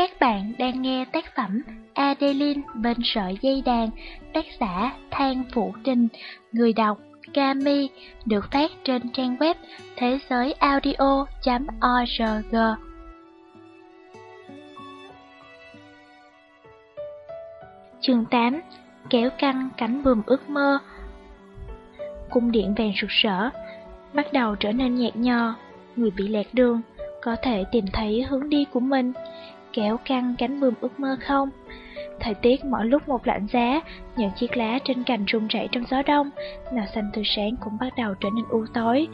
Các bạn đang nghe tác phẩm Adeline bên sợi dây đàn, tác giả Thang Phụ Trình, người đọc Kami, được phát trên trang web thế giới audio.org. Chương 8 Kéo căng cánh bùm ước mơ. Cung điện vàng rực rỡ, bắt đầu trở nên nhạt nhòa, người bị lạc đường có thể tìm thấy hướng đi của mình, kéo căng cánh bươm ước mơ không? Thời tiết mỗi lúc một lạnh giá, những chiếc lá trên cành rung rẩy trong gió đông, màu xanh tươi sáng cũng bắt đầu trở nên u tối.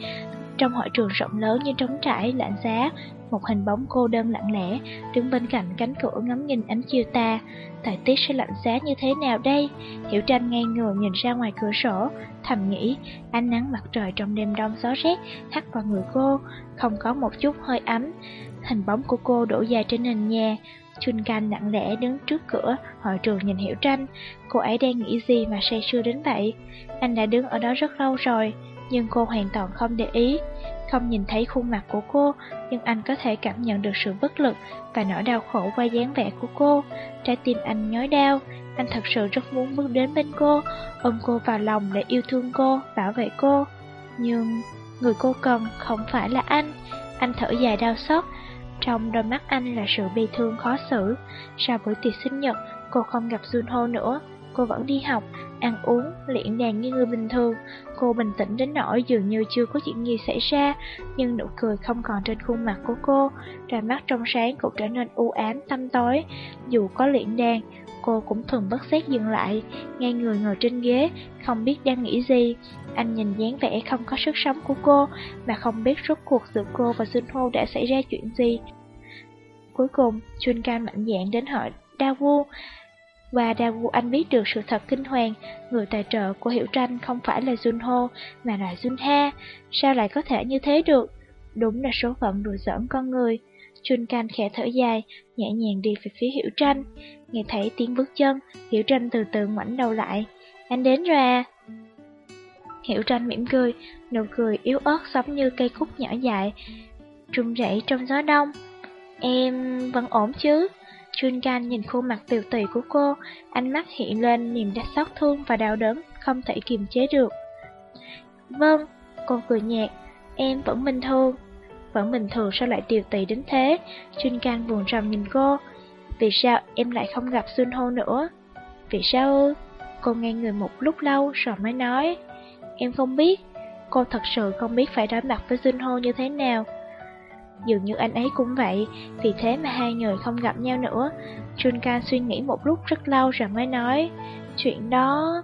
Trong hội trường rộng lớn như trống trải, lạnh giá, một hình bóng cô đơn lặng lẽ, đứng bên cạnh cánh cửa ngắm nhìn ánh chiều ta Thời tiết sẽ lạnh giá như thế nào đây? Hiểu tranh ngay ngừa nhìn ra ngoài cửa sổ, thầm nghĩ, ánh nắng mặt trời trong đêm đông gió rét hắt vào người cô, không có một chút hơi ấm. Hình bóng của cô đổ dài trên nền nhà, Chun Canh lặng lẽ đứng trước cửa, hội trường nhìn Hiểu Tranh. Cô ấy đang nghĩ gì mà say sưa đến vậy? Anh đã đứng ở đó rất lâu rồi, nhưng cô hoàn toàn không để ý. Không nhìn thấy khuôn mặt của cô, nhưng anh có thể cảm nhận được sự bất lực và nỗi đau khổ qua dáng vẻ của cô. Trái tim anh nhói đau, anh thật sự rất muốn bước đến bên cô, ôm cô vào lòng để yêu thương cô, bảo vệ cô. Nhưng người cô cần không phải là anh. Anh thở dài đau xót, trong đôi mắt anh là sự bi thương khó xử. Sau buổi tiệc sinh nhật, cô không gặp Junho nữa. Cô vẫn đi học, ăn uống, luyện đàn như người bình thường. Cô bình tĩnh đến nỗi dường như chưa có chuyện gì xảy ra, nhưng nụ cười không còn trên khuôn mặt của cô. Đôi mắt trong sáng cũng trở nên u ám, tăm tối. Dù có luyện đàn, cô cũng thường bất giác dừng lại, ngay người ngồi trên ghế, không biết đang nghĩ gì. Anh nhìn dáng vẻ không có sức sống của cô, mà không biết rốt cuộc giữa cô và Junho đã xảy ra chuyện gì. Cuối cùng, Chun Can mạnh dạn đến hỏi Dawu. Và Dawu anh biết được sự thật kinh hoàng, người tài trợ của Hiểu Tranh không phải là Junho, mà là Junha. Sao lại có thể như thế được? Đúng là số phận đùa giỡn con người. Chun Can khẽ thở dài, nhẹ nhàng đi về phía Hiểu Tranh. Nghe thấy tiếng bước chân, Hiểu Tranh từ từ ngoảnh đầu lại. Anh đến rồi à? Hiểu Tranh mỉm cười, nụ cười yếu ớt giống như cây cúc nhỏ dại, rung rẩy trong gió đông. Em vẫn ổn chứ? Jun Can nhìn khuôn mặt tiều tụy của cô, ánh mắt hiện lên niềm đau xót thương và đau đớn, không thể kiềm chế được. Vâng, cô cười nhạt, em vẫn bình thường. Vẫn bình thường sao lại tiều tụy đến thế? Jun Can buồn rầm nhìn cô. Vì sao em lại không gặp Sun Ho nữa? Vì sao? Cô nghe người một lúc lâu rồi mới nói. Em không biết, cô thật sự không biết phải đối mặt với Sun Ho như thế nào. Dường như anh ấy cũng vậy, vì thế mà hai người không gặp nhau nữa. Junkan suy nghĩ một lúc rất lâu rồi mới nói, chuyện đó...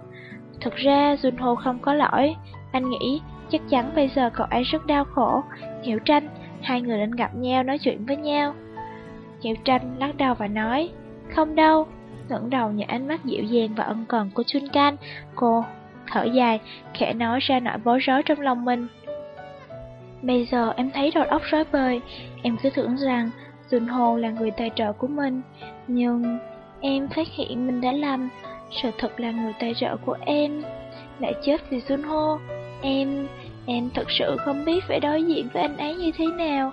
Thực ra Junho không có lỗi, anh nghĩ chắc chắn bây giờ cậu ấy rất đau khổ. Hiểu tranh, hai người nên gặp nhau nói chuyện với nhau. Hiểu tranh lắc đầu và nói, không đâu, ngẩng đầu nhìn ánh mắt dịu dàng và ân cần của Junkan, cô thở dài, khẽ nói ra nỗi bối rối trong lòng mình. Bây giờ em thấy đầu óc rối bời, em cứ tưởng rằng Junho là người tài trợ của mình, nhưng em phát hiện mình đã lầm, sự thật là người tài trợ của em lại chết vì Junho. Em, em thật sự không biết phải đối diện với anh ấy như thế nào.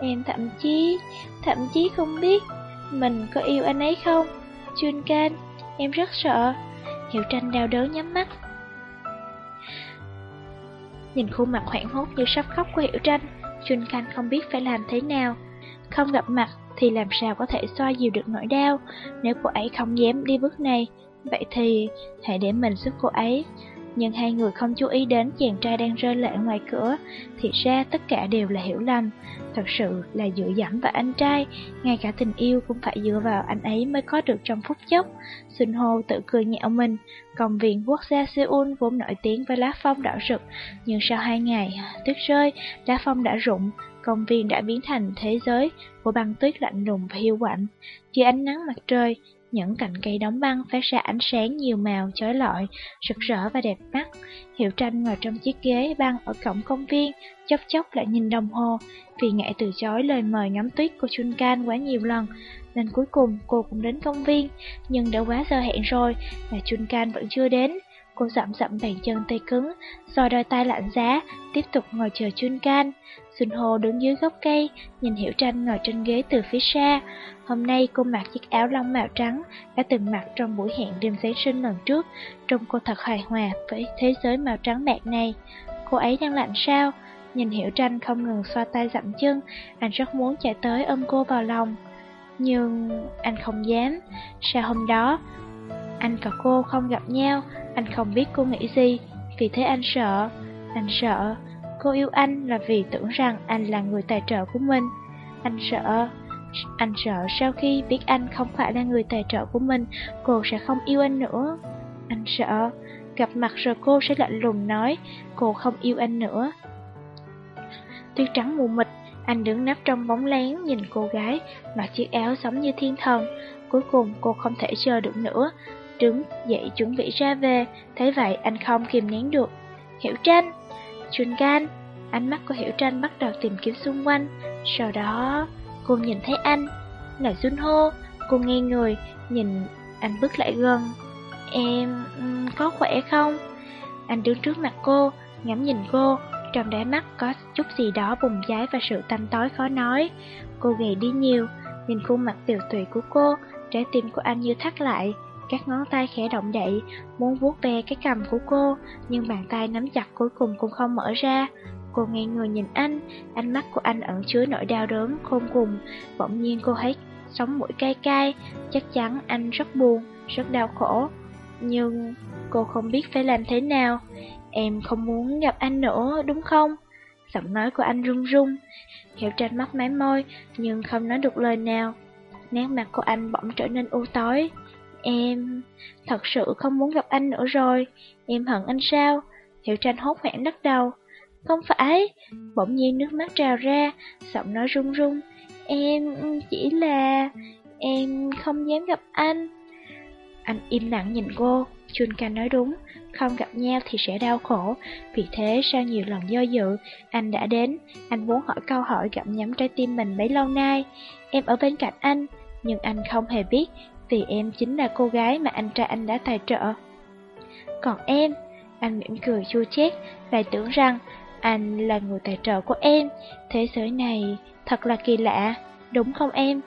Em thậm chí, thậm chí không biết mình có yêu anh ấy không. Junkan, em rất sợ. hiệu tranh đau đớn nhắm mắt, Nhìn khuôn mặt hoảng hốt như sắp khóc của Hiểu Tranh, Jun Khanh không biết phải làm thế nào. Không gặp mặt thì làm sao có thể xoa dịu được nỗi đau, nếu cô ấy không dám đi bước này, vậy thì hãy để mình giúp cô ấy. Nhưng hai người không chú ý đến chàng trai đang rơi lệ ngoài cửa, thì ra tất cả đều là hiểu lầm. Thật sự là dựa dẫm vào anh trai, ngay cả tình yêu cũng phải dựa vào anh ấy mới có được trong phút chốc. xuân hồ tự cười nhạo mình, công viên quốc gia Seoul vốn nổi tiếng với lá phong đỏ rực, nhưng sau hai ngày tuyết rơi, lá phong đã rụng, công viên đã biến thành thế giới của băng tuyết lạnh lùng và hiu quạnh. Dưới ánh nắng mặt trời, những cành cây đóng băng phát ra ánh sáng nhiều màu chói lọi, rực rỡ và đẹp mắt. Hiệu tranh ngồi trong chiếc ghế băng ở cổng công viên, chốc chốc lại nhìn đồng hồ, vì ngại từ chối lời mời ngắm tuyết của Chun Can quá nhiều lần, nên cuối cùng cô cũng đến công viên, nhưng đã quá giờ hẹn rồi mà Chun Can vẫn chưa đến. Cô dặm dặm bàn chân tay cứng, rồi đôi tay lạnh giá, tiếp tục ngồi chờ Chun Can. Xuân Hồ đứng dưới gốc cây, nhìn Hiểu Tranh ngồi trên ghế từ phía xa. Hôm nay cô mặc chiếc áo lông màu trắng, đã từng mặc trong buổi hẹn đêm Giáng sinh lần trước. Trông cô thật hài hòa với thế giới màu trắng bạc này. Cô ấy đang lạnh sao? Nhìn Hiểu Tranh không ngừng xoa tay dặm chân, anh rất muốn chạy tới ôm cô vào lòng. Nhưng anh không dám. Sao hôm đó, anh và cô không gặp nhau, anh không biết cô nghĩ gì, vì thế anh sợ. Anh sợ, cô yêu anh là vì tưởng rằng anh là người tài trợ của mình. Anh sợ, anh sợ sau khi biết anh không phải là người tài trợ của mình, cô sẽ không yêu anh nữa. Anh sợ, gặp mặt rồi cô sẽ lạnh lùng nói, cô không yêu anh nữa. Tuyết trắng mù mịt, anh đứng nấp trong bóng lén nhìn cô gái mặc chiếc áo giống như thiên thần. Cuối cùng cô không thể chờ được nữa, đứng dậy chuẩn bị ra về, thấy vậy anh không kìm nén được. Hiểu tranh, Chun gan, ánh mắt của Hiểu tranh bắt đầu tìm kiếm xung quanh, sau đó cô nhìn thấy anh, là hô cô nghe người, nhìn anh bước lại gần. Em có khỏe không? Anh đứng trước mặt cô, ngắm nhìn cô, trong đáy mắt có chút gì đó bùng cháy và sự tăm tối khó nói. Cô gầy đi nhiều, nhìn khuôn mặt tiều tụy của cô, trái tim của anh như thắt lại. Các ngón tay khẽ động đậy, muốn vuốt ve cái cầm của cô, nhưng bàn tay nắm chặt cuối cùng cũng không mở ra. Cô nghe người nhìn anh, ánh mắt của anh ẩn chứa nỗi đau đớn khôn cùng. Bỗng nhiên cô thấy sống mũi cay cay, chắc chắn anh rất buồn, rất đau khổ. Nhưng cô không biết phải làm thế nào. Em không muốn gặp anh nữa, đúng không? Giọng nói của anh run run. Hiểu tranh mắt máy môi, nhưng không nói được lời nào. Nét mặt của anh bỗng trở nên u tối. Em thật sự không muốn gặp anh nữa rồi. Em hận anh sao? Hiểu tranh hốt hoảng lắc đầu. Không phải. Bỗng nhiên nước mắt trào ra, giọng nói run run. Em chỉ là... Em không dám gặp anh. Anh im lặng nhìn cô, Chun Can nói đúng, không gặp nhau thì sẽ đau khổ. Vì thế sau nhiều lần do dự, anh đã đến, anh muốn hỏi câu hỏi gặm nhắm trái tim mình bấy lâu nay. Em ở bên cạnh anh, nhưng anh không hề biết, vì em chính là cô gái mà anh trai anh đã tài trợ. Còn em, anh mỉm cười chua chét, và tưởng rằng anh là người tài trợ của em. Thế giới này thật là kỳ lạ, đúng không em?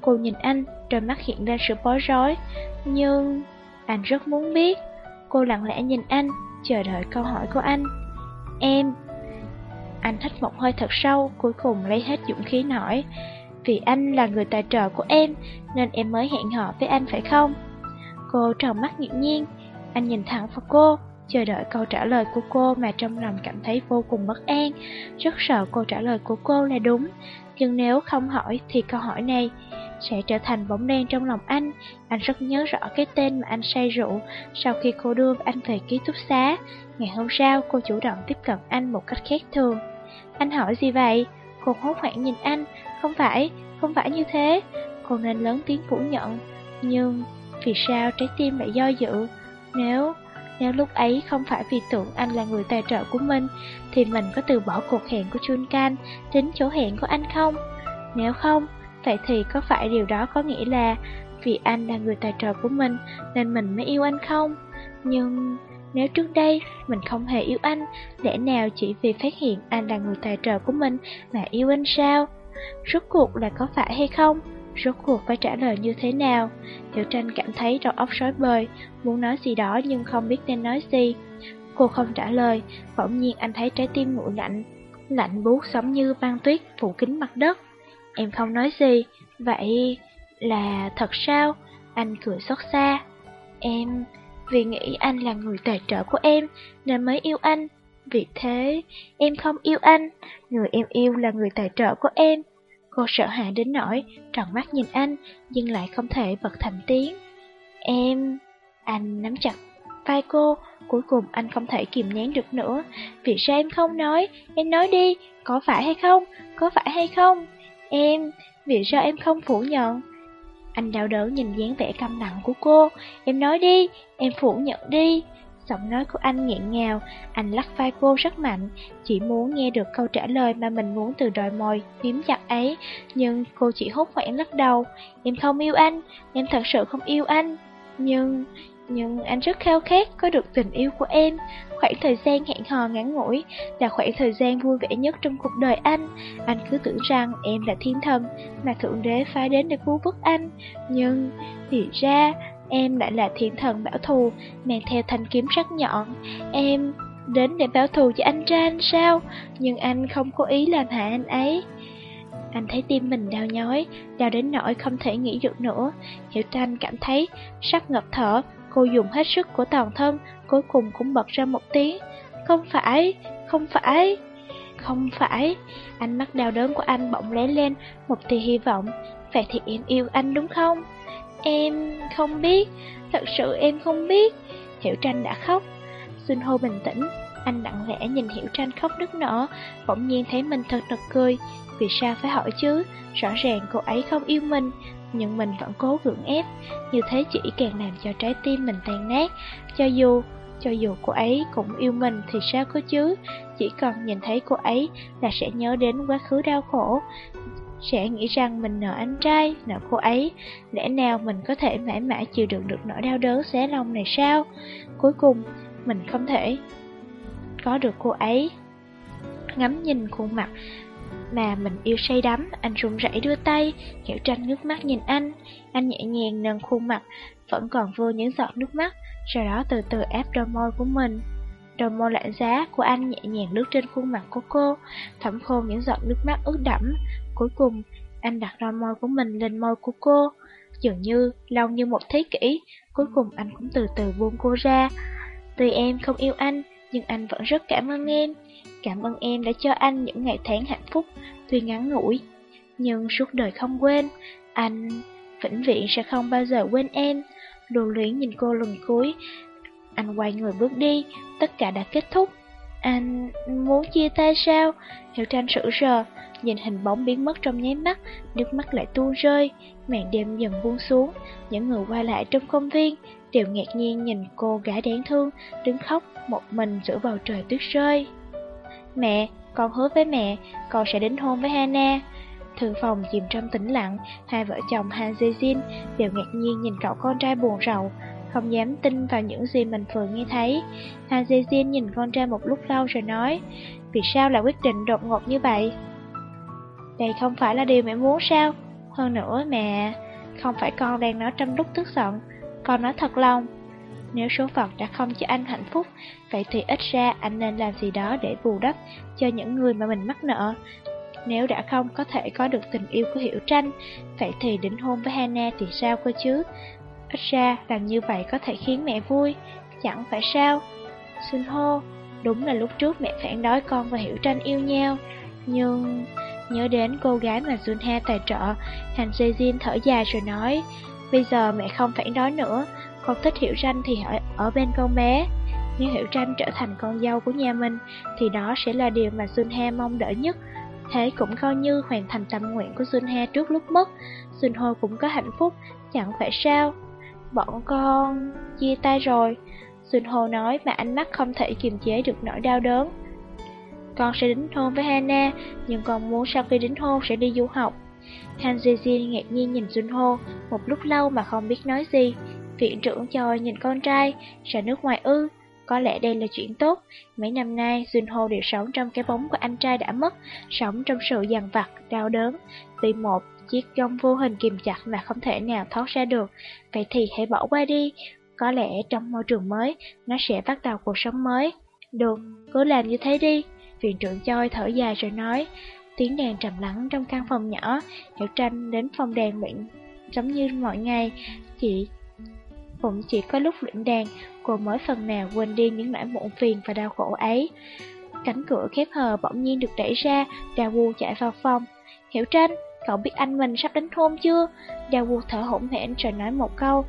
Cô nhìn anh, rồi mắt hiện ra sự bối rối, nhưng anh rất muốn biết. Cô lặng lẽ nhìn anh, chờ đợi câu hỏi của anh. Em... Anh hít một hơi thật sâu, cuối cùng lấy hết dũng khí nói. Vì anh là người tài trợ của em, nên em mới hẹn hò với anh phải không? Cô tròn mắt ngạc nhiên, anh nhìn thẳng vào cô, chờ đợi câu trả lời của cô mà trong lòng cảm thấy vô cùng bất an, rất sợ câu trả lời của cô là đúng. Nhưng nếu không hỏi thì câu hỏi này sẽ trở thành bóng đen trong lòng anh. Anh rất nhớ rõ cái tên mà anh say rượu sau khi cô đưa anh về ký túc xá. Ngày hôm sau, cô chủ động tiếp cận anh một cách khác thường. Anh hỏi gì vậy? Cô hốt hoảng nhìn anh. Không phải, không phải như thế. Cô nên lớn tiếng phủ nhận. Nhưng, vì sao trái tim lại do dự? Nếu, nếu lúc ấy không phải vì tưởng anh là người tài trợ của mình, thì mình có từ bỏ cuộc hẹn của Chun Can đến chỗ hẹn của anh không? Nếu không, Vậy thì có phải điều đó có nghĩa là vì anh là người tài trợ của mình nên mình mới yêu anh không? Nhưng nếu trước đây mình không hề yêu anh, lẽ nào chỉ vì phát hiện anh là người tài trợ của mình mà yêu anh sao? Rốt cuộc là có phải hay không? Rốt cuộc phải trả lời như thế nào? Tiểu tranh cảm thấy đầu óc rối bời, muốn nói gì đó nhưng không biết nên nói gì. Cô không trả lời, bỗng nhiên anh thấy trái tim nguội lạnh, lạnh buốt giống như băng tuyết phủ kín mặt đất. Em không nói gì, vậy là thật sao? Anh cười xót xa. Em, vì nghĩ anh là người tài trợ của em nên mới yêu anh. Vì thế, em không yêu anh, người em yêu là người tài trợ của em. Cô sợ hãi đến nỗi, tròn mắt nhìn anh, nhưng lại không thể bật thành tiếng. Em, anh nắm chặt vai cô, cuối cùng anh không thể kìm nén được nữa. Vì sao em không nói, em nói đi, có phải hay không, có phải hay không? Em, vì sao em không phủ nhận? Anh đau đớn nhìn dáng vẻ căm lặng của cô, em nói đi, em phủ nhận đi. Giọng nói của anh nghẹn ngào, anh lắc vai cô rất mạnh, chỉ muốn nghe được câu trả lời mà mình muốn từ đòi môi, tím chặt ấy, nhưng cô chỉ hốt hoảng lắc đầu. Em không yêu anh, em thật sự không yêu anh. Nhưng, nhưng anh rất khao khát có được tình yêu của em. Khoảng thời gian hẹn hò ngắn ngủi là khoảng thời gian vui vẻ nhất trong cuộc đời anh. Anh cứ tưởng rằng em là thiên thần mà Thượng Đế phái đến để cứu vớt anh. Nhưng thì ra em lại là thiên thần bảo thù, mang theo thanh kiếm sắc nhọn. Em đến để báo thù cho anh trai anh sao? Nhưng anh không có ý làm hại anh ấy. Anh thấy tim mình đau nhói, đau đến nỗi không thể nghĩ được nữa. Hiểu Tranh cảm thấy sắp ngập thở, cô dùng hết sức của toàn thân, cuối cùng cũng bật ra một tiếng. Không phải, không phải, không phải. Ánh mắt đau đớn của anh bỗng lóe lên một tia hy vọng. Vậy thì em yêu anh đúng không? Em không biết, thật sự em không biết. Hiểu Tranh đã khóc. Xuân hô bình tĩnh, anh lặng lẽ nhìn Hiểu Tranh khóc nức nở, bỗng nhiên thấy mình thật nực cười. Vì sao phải hỏi chứ? Rõ ràng cô ấy không yêu mình, nhưng mình vẫn cố gượng ép. Như thế chỉ càng làm cho trái tim mình tan nát. Cho dù, cho dù cô ấy cũng yêu mình thì sao có chứ? Chỉ cần nhìn thấy cô ấy là sẽ nhớ đến quá khứ đau khổ. Sẽ nghĩ rằng mình nợ anh trai, nợ cô ấy. Lẽ nào mình có thể mãi mãi chịu đựng được nỗi đau đớn xé lòng này sao? Cuối cùng, mình không thể có được cô ấy. Ngắm nhìn khuôn mặt mà mình yêu say đắm, anh run rẩy đưa tay, Hiểu Tranh nước mắt nhìn anh. Anh nhẹ nhàng nâng khuôn mặt, vẫn còn vương những giọt nước mắt, sau đó từ từ ép đôi môi của mình. Đôi môi lạnh giá của anh nhẹ nhàng lướt trên khuôn mặt của cô, thẩm khô những giọt nước mắt ướt đẫm. Cuối cùng, anh đặt đôi môi của mình lên môi của cô. Dường như, lâu như một thế kỷ, cuối cùng anh cũng từ từ buông cô ra. Tuy em không yêu anh, nhưng anh vẫn rất cảm ơn em. Cảm ơn em đã cho anh những ngày tháng hạnh phúc, tuy ngắn ngủi, nhưng suốt đời không quên. Anh vĩnh viễn sẽ không bao giờ quên em. Lưu luyến nhìn cô lần cuối, anh quay người bước đi, tất cả đã kết thúc. Anh muốn chia tay sao? Hiểu tranh sững sờ, nhìn hình bóng biến mất trong nháy mắt, nước mắt lại tuôn rơi, màn đêm dần buông xuống, những người qua lại trong công viên đều ngạc nhiên nhìn cô gái đáng thương, đứng khóc một mình giữa bầu trời tuyết rơi. Mẹ, con hứa với mẹ, con sẽ đính hôn với Hana. Thư phòng chìm trong tĩnh lặng, hai vợ chồng Han Jin đều ngạc nhiên nhìn cậu con trai buồn rầu, không dám tin vào những gì mình vừa nghe thấy. Han Jin nhìn con trai một lúc lâu rồi nói, vì sao lại quyết định đột ngột như vậy? Đây không phải là điều mẹ muốn sao? Hơn nữa mẹ, không phải con đang nói trong lúc tức giận, con nói thật lòng. Nếu số phận đã không cho anh hạnh phúc, vậy thì ít ra anh nên làm gì đó để bù đắp cho những người mà mình mắc nợ. Nếu đã không có thể có được tình yêu của Hiểu Tranh, vậy thì đính hôn với Hana thì sao cơ chứ? Ít ra làm như vậy có thể khiến mẹ vui, chẳng phải sao? Xuân hô, đúng là lúc trước mẹ phản đối con và Hiểu Tranh yêu nhau, nhưng... Nhớ đến cô gái mà Junha tài trợ, Hàn Jin thở dài rồi nói, bây giờ mẹ không phản đối nữa, con thích Hiểu Tranh thì ở, ở bên con bé. Nếu Hiểu Tranh trở thành con dâu của nhà mình, thì đó sẽ là điều mà Junha mong đợi nhất. Thế cũng coi như hoàn thành tâm nguyện của Junha trước lúc mất. Junho cũng có hạnh phúc, chẳng phải sao. Bọn con chia tay rồi. Junho nói mà ánh mắt không thể kiềm chế được nỗi đau đớn. Con sẽ đính hôn với Hana, nhưng con muốn sau khi đính hôn sẽ đi du học. Han Jin ngạc nhiên nhìn Junho một lúc lâu mà không biết nói gì. Viện trưởng Choi nhìn con trai, sợ nước ngoài ư. Có lẽ đây là chuyện tốt. Mấy năm nay, Junho đều sống trong cái bóng của anh trai đã mất, sống trong sự dằn vặt, đau đớn. Vì một chiếc gông vô hình kìm chặt mà không thể nào thoát ra được. Vậy thì hãy bỏ qua đi. Có lẽ trong môi trường mới, nó sẽ bắt đầu cuộc sống mới. Được, cứ làm như thế đi. Viện trưởng Choi thở dài rồi nói, tiếng đèn trầm lắng trong căn phòng nhỏ, Hiểu Tranh đến phòng đèn luyện giống như mọi ngày, chỉ cũng chỉ có lúc luyện đàn, cô mới phần nào quên đi những nỗi muộn phiền và đau khổ ấy. Cánh cửa khép hờ bỗng nhiên được đẩy ra, Đào Wu chạy vào phòng. Hiểu Tranh, cậu biết anh mình sắp đánh hôn chưa? Đào Wu thở hổn hển rồi nói một câu.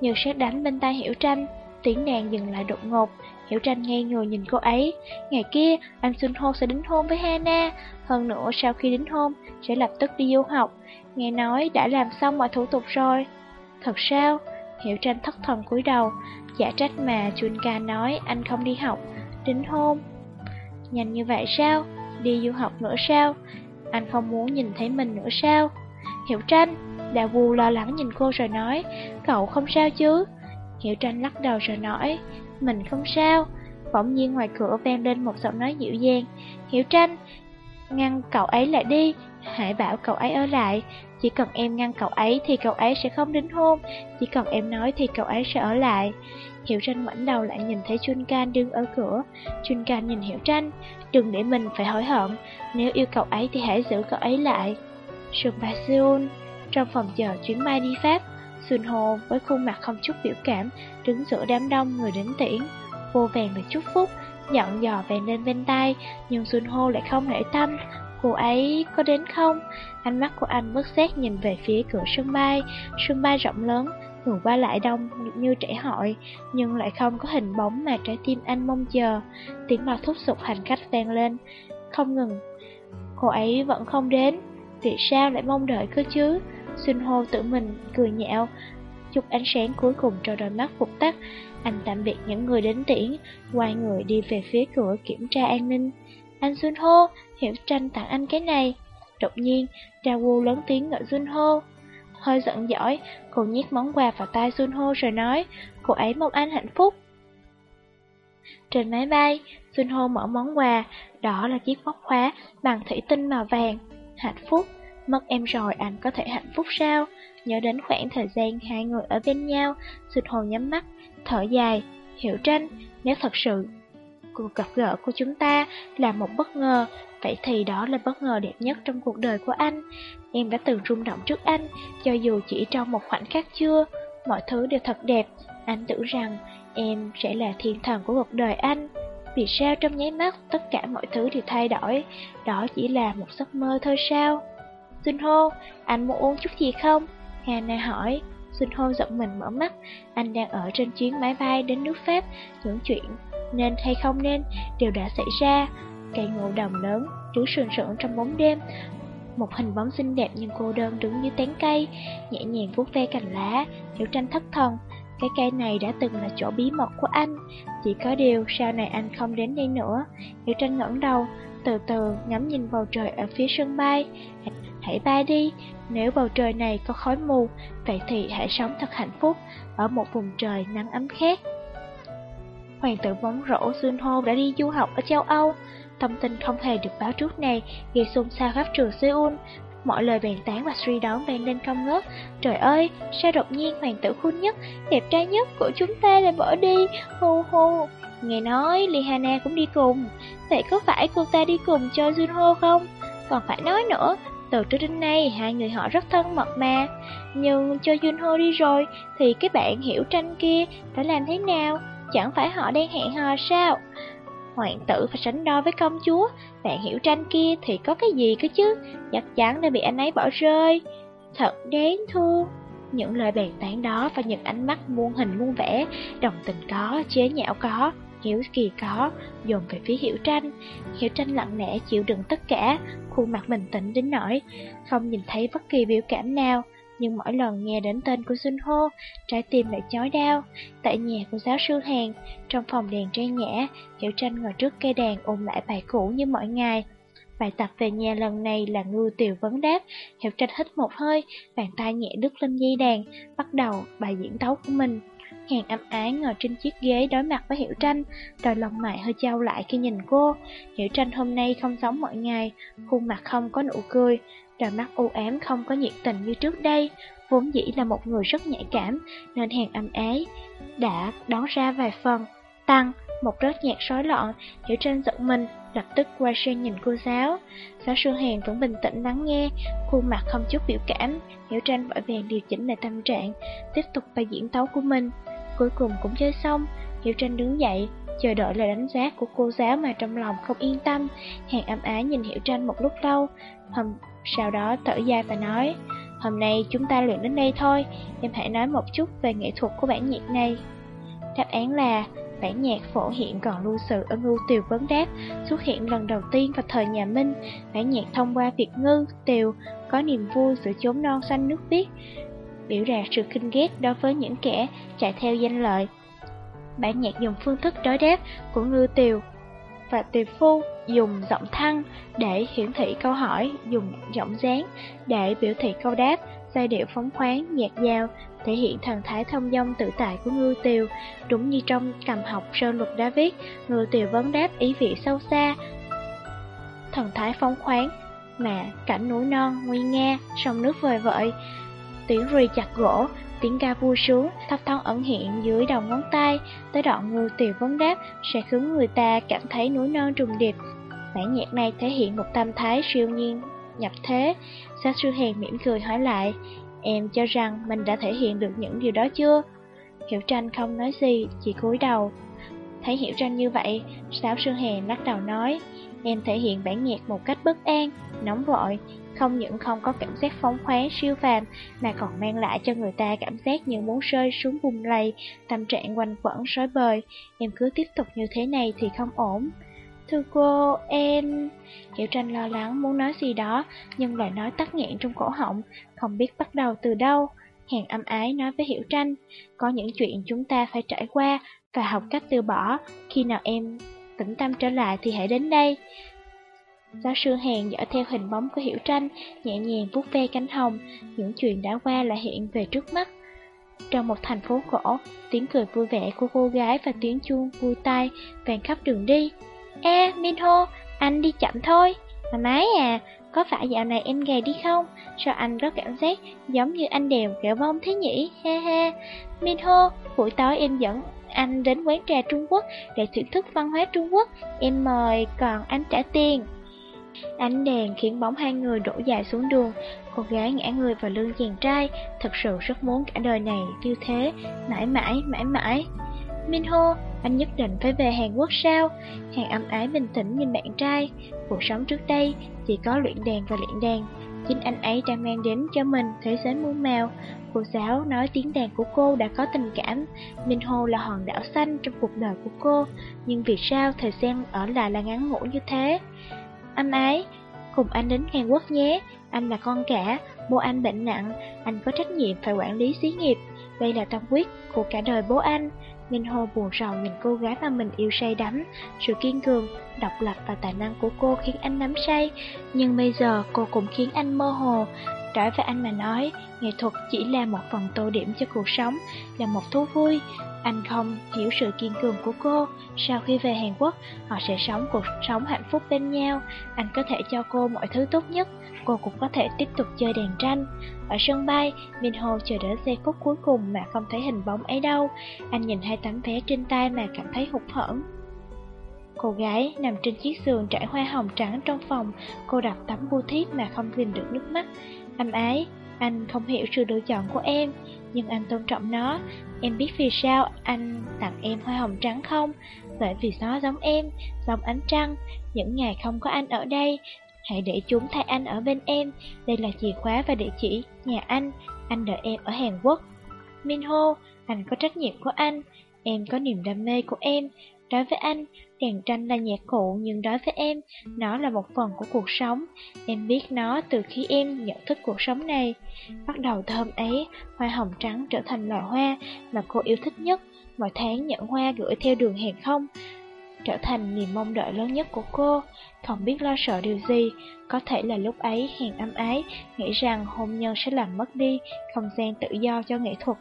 Như sẽ đánh bên tai Hiểu Tranh, tiếng đàn dừng lại đột ngột, Hiểu Tranh ngay người nhìn cô ấy. Ngày kia, anh Xuân Hô sẽ đính hôn với Hana. Hơn nữa, sau khi đính hôn, sẽ lập tức đi du học. Nghe nói đã làm xong mọi thủ tục rồi. Thật sao? Hiểu Tranh thất thần cúi đầu. Giả trách mà Junka nói anh không đi học, đính hôn. Nhanh như vậy sao? Đi du học nữa sao? Anh không muốn nhìn thấy mình nữa sao? Hiểu Tranh, Đà Vu lo lắng nhìn cô rồi nói, cậu không sao chứ? Hiểu tranh lắc đầu rồi nói, mình không sao. Bỗng nhiên ngoài cửa vang lên một giọng nói dịu dàng. Hiểu tranh, ngăn cậu ấy lại đi, hãy bảo cậu ấy ở lại. Chỉ cần em ngăn cậu ấy thì cậu ấy sẽ không đến hôn, chỉ cần em nói thì cậu ấy sẽ ở lại. Hiểu tranh ngoảnh đầu lại nhìn thấy Chun Can đứng ở cửa. Chun Can nhìn Hiểu tranh, đừng để mình phải hối hận, nếu yêu cậu ấy thì hãy giữ cậu ấy lại. Sùng Ba Seoul, trong phòng chờ chuyến bay đi Pháp, Xuân Hồ với khuôn mặt không chút biểu cảm, đứng giữa đám đông người đến tiễn. Vô vàng được chúc phúc, dọn dò về nên bên tay, nhưng Xuân hồ lại không hề tâm. Cô ấy có đến không? Ánh mắt của anh bất xét nhìn về phía cửa sân bay, sân bay rộng lớn, người qua lại đông như trẻ hội, nhưng lại không có hình bóng mà trái tim anh mong chờ. Tiếng loa thúc giục hành khách vang lên, không ngừng. Cô ấy vẫn không đến, vì sao lại mong đợi cơ chứ? Xuân hô tự mình cười nhạo, chút ánh sáng cuối cùng cho đôi mắt phục tắt. Anh tạm biệt những người đến tiễn, quay người đi về phía cửa kiểm tra an ninh. Anh Xuân hô, hiểu tranh tặng anh cái này. Đột nhiên, Tra Wu lớn tiếng gọi Xuân hô. Hơi giận dỗi, cô nhét món quà vào tay Xuân hô rồi nói, cô ấy mong anh hạnh phúc. Trên máy bay, Xuân hô mở món quà, đó là chiếc móc khóa bằng thủy tinh màu vàng. Hạnh phúc, mất em rồi anh có thể hạnh phúc sao? Nhớ đến khoảng thời gian hai người ở bên nhau, sụt hồ nhắm mắt, thở dài, hiểu tranh, nếu thật sự cuộc gặp gỡ của chúng ta là một bất ngờ, vậy thì đó là bất ngờ đẹp nhất trong cuộc đời của anh. Em đã từng rung động trước anh, cho dù chỉ trong một khoảnh khắc chưa, mọi thứ đều thật đẹp. Anh tưởng rằng em sẽ là thiên thần của cuộc đời anh. Vì sao trong nháy mắt tất cả mọi thứ đều thay đổi, đó chỉ là một giấc mơ thôi sao? Xuân hô, anh muốn uống chút gì không? Hana hỏi. Xuân hô giọng mình mở mắt, anh đang ở trên chuyến máy bay đến nước Pháp, những chuyện nên hay không nên đều đã xảy ra. Cây ngộ đồng lớn, đứng sườn sượng trong bóng đêm, một hình bóng xinh đẹp nhưng cô đơn đứng như tán cây, nhẹ nhàng vuốt ve cành lá, hiểu tranh thất thần. Cái cây này đã từng là chỗ bí mật của anh, chỉ có điều sau này anh không đến đây nữa. Hiểu tranh ngẩng đầu, từ từ ngắm nhìn bầu trời ở phía sân bay. Hãy bay đi, nếu bầu trời này có khói mù, vậy thì hãy sống thật hạnh phúc ở một vùng trời nắng ấm khác. Hoàng tử bóng rổ Sun Ho đã đi du học ở châu Âu. Thông tin không hề được báo trước này gây xôn xao khắp trường Seoul. Mọi lời bàn tán và suy đoán vang lên không ngớt. Trời ơi, sao đột nhiên hoàng tử khôn nhất, đẹp trai nhất của chúng ta lại bỏ đi, hô hô. Nghe nói Lihana cũng đi cùng, vậy có phải cô ta đi cùng cho Junho không? Còn phải nói nữa, từ trước đến nay hai người họ rất thân mật mà. Nhưng cho Junho đi rồi thì cái bạn hiểu tranh kia phải làm thế nào? Chẳng phải họ đang hẹn hò sao? Hoàng tử phải sánh đo với công chúa, bạn hiểu tranh kia thì có cái gì cơ chứ? Chắc chắn đã bị anh ấy bỏ rơi. Thật đáng thương. Những lời bàn tán đó và những ánh mắt muôn hình muôn vẻ, đồng tình có, chế nhạo có, hiếu kỳ có, dồn về phía hiểu tranh. Hiểu tranh lặng lẽ chịu đựng tất cả, khuôn mặt bình tĩnh đến nỗi, không nhìn thấy bất kỳ biểu cảm nào nhưng mỗi lần nghe đến tên của Xuân Hô, trái tim lại chói đau. Tại nhà của giáo sư Hàn, trong phòng đèn trang nhã, Hiểu Tranh ngồi trước cây đàn ôm lại bài cũ như mọi ngày. Bài tập về nhà lần này là ngư tiểu vấn đáp, Hiểu Tranh hít một hơi, bàn tay nhẹ đứt lên dây đàn, bắt đầu bài diễn tấu của mình. Hàng âm ái ngồi trên chiếc ghế đối mặt với Hiểu Tranh, đôi lông mày hơi trao lại khi nhìn cô. Hiểu Tranh hôm nay không giống mọi ngày, khuôn mặt không có nụ cười, đôi mắt u ám không có nhiệt tình như trước đây, vốn dĩ là một người rất nhạy cảm, nên hàng âm ái đã đón ra vài phần. Tăng, một rớt nhạc rối loạn, Hiểu Tranh giận mình, lập tức qua sang nhìn cô giáo. Giáo sư Hàn vẫn bình tĩnh lắng nghe, khuôn mặt không chút biểu cảm, Hiểu Tranh vội vàng điều chỉnh lại tâm trạng, tiếp tục bài diễn tấu của mình. Cuối cùng cũng chơi xong, Hiểu Tranh đứng dậy, chờ đợi lời đánh giá của cô giáo mà trong lòng không yên tâm. Hàng âm ái nhìn Hiểu Tranh một lúc lâu, hôm sau đó thở dài và nói, hôm nay chúng ta luyện đến đây thôi, em hãy nói một chút về nghệ thuật của bản nhạc này. Đáp án là, bản nhạc phổ hiện còn lưu sự ở Ngưu Tiều Vấn Đáp xuất hiện lần đầu tiên vào thời nhà Minh. Bản nhạc thông qua việc Ngư, Tiều có niềm vui giữa chốn non xanh nước biếc, biểu đạt sự kinh ghét đối với những kẻ chạy theo danh lợi. Bản nhạc dùng phương thức đối đáp của Ngư Tiều và tiều phu dùng giọng thăng để hiển thị câu hỏi, dùng giọng dáng để biểu thị câu đáp, giai điệu phóng khoáng, nhạc dao, thể hiện thần thái thông dong tự tại của Ngư Tiều, đúng như trong cầm học sơ luật đã viết, Ngư Tiều vấn đáp ý vị sâu xa, thần thái phóng khoáng, mà cảnh núi non, nguy nga, sông nước vời vợi, tiếng rì chặt gỗ, tiếng ca vui xuống, thấp thân ẩn hiện dưới đầu ngón tay, tới đoạn Ngư tiểu vấn đáp sẽ khiến người ta cảm thấy núi non trùng điệp. Bản nhạc này thể hiện một tâm thái siêu nhiên nhập thế. Sát sư hèn mỉm cười hỏi lại, Em cho rằng mình đã thể hiện được những điều đó chưa? Hiểu tranh không nói gì, chỉ cúi đầu. Thấy Hiểu tranh như vậy, Sáo sư Hèn lắc đầu nói, em thể hiện bản nhạc một cách bất an, nóng vội, không những không có cảm giác phóng khoáng siêu phàm mà còn mang lại cho người ta cảm giác như muốn rơi xuống vùng lầy, tâm trạng quanh quẩn rối bời. Em cứ tiếp tục như thế này thì không ổn. Thưa cô, em... Hiểu tranh lo lắng muốn nói gì đó, nhưng lời nói tắt nghẹn trong cổ họng, không biết bắt đầu từ đâu. Hàng âm ái nói với Hiểu tranh, có những chuyện chúng ta phải trải qua và học cách từ bỏ, khi nào em tỉnh tâm trở lại thì hãy đến đây. Giáo sư Hàn dõi theo hình bóng của Hiểu Tranh, nhẹ nhàng vuốt ve cánh hồng, những chuyện đã qua lại hiện về trước mắt. Trong một thành phố cổ, tiếng cười vui vẻ của cô gái và tiếng chuông vui tai vang khắp đường đi. "A, Minho, anh đi chậm thôi. Mà máy à, có phải dạo này em gầy đi không? Sao anh có cảm giác giống như anh đèo kẹo bông thế nhỉ? Ha ha. Minho, buổi tối em dẫn anh đến quán trà Trung Quốc để thưởng thức văn hóa Trung Quốc. Em mời, còn anh trả tiền. Ánh đèn khiến bóng hai người đổ dài xuống đường. Cô gái ngã người vào lưng chàng trai, thật sự rất muốn cả đời này như thế, mãi mãi, mãi mãi. Minho, anh nhất định phải về Hàn Quốc sao? Hàng âm ái bình tĩnh nhìn bạn trai. Cuộc sống trước đây chỉ có luyện đàn và luyện đàn. Chính anh ấy đang mang đến cho mình thế giới muôn màu. Cô giáo nói tiếng đàn của cô đã có tình cảm. Minh Hồ là hòn đảo xanh trong cuộc đời của cô. Nhưng vì sao thời gian ở lại là ngắn ngủi như thế? Âm ái, cùng anh đến Hàn Quốc nhé. Anh là con cả, bố anh bệnh nặng, anh có trách nhiệm phải quản lý xí nghiệp. Đây là tâm quyết của cả đời bố anh. Minh Hồ buồn rầu nhìn cô gái mà mình yêu say đắm, sự kiên cường, độc lập và tài năng của cô khiến anh nắm say, nhưng bây giờ cô cũng khiến anh mơ hồ. Đối với anh mà nói, nghệ thuật chỉ là một phần tô điểm cho cuộc sống, là một thú vui. Anh không hiểu sự kiên cường của cô. Sau khi về Hàn Quốc, họ sẽ sống cuộc sống hạnh phúc bên nhau. Anh có thể cho cô mọi thứ tốt nhất, cô cũng có thể tiếp tục chơi đèn tranh. Ở sân bay, Min Ho chờ đến xe cốt cuối cùng mà không thấy hình bóng ấy đâu. Anh nhìn hai tấm vé trên tay mà cảm thấy hụt hẫng. Cô gái nằm trên chiếc giường trải hoa hồng trắng trong phòng, cô đặt tấm bưu thiếp mà không kìm được nước mắt. Anh ái, anh không hiểu sự lựa chọn của em, nhưng anh tôn trọng nó. Em biết vì sao anh tặng em hoa hồng trắng không? Bởi vì nó giống em, giống ánh trăng. Những ngày không có anh ở đây, hãy để chúng thay anh ở bên em. Đây là chìa khóa và địa chỉ nhà anh. Anh đợi em ở Hàn Quốc. Minho, anh có trách nhiệm của anh. Em có niềm đam mê của em. Đối với anh, đèn tranh là nhạc cụ nhưng đối với em, nó là một phần của cuộc sống. Em biết nó từ khi em nhận thức cuộc sống này. Bắt đầu thơm ấy, hoa hồng trắng trở thành loài hoa mà cô yêu thích nhất. Mỗi tháng nhận hoa gửi theo đường hàng không, trở thành niềm mong đợi lớn nhất của cô. Không biết lo sợ điều gì, có thể là lúc ấy hèn âm ái, nghĩ rằng hôn nhân sẽ làm mất đi không gian tự do cho nghệ thuật.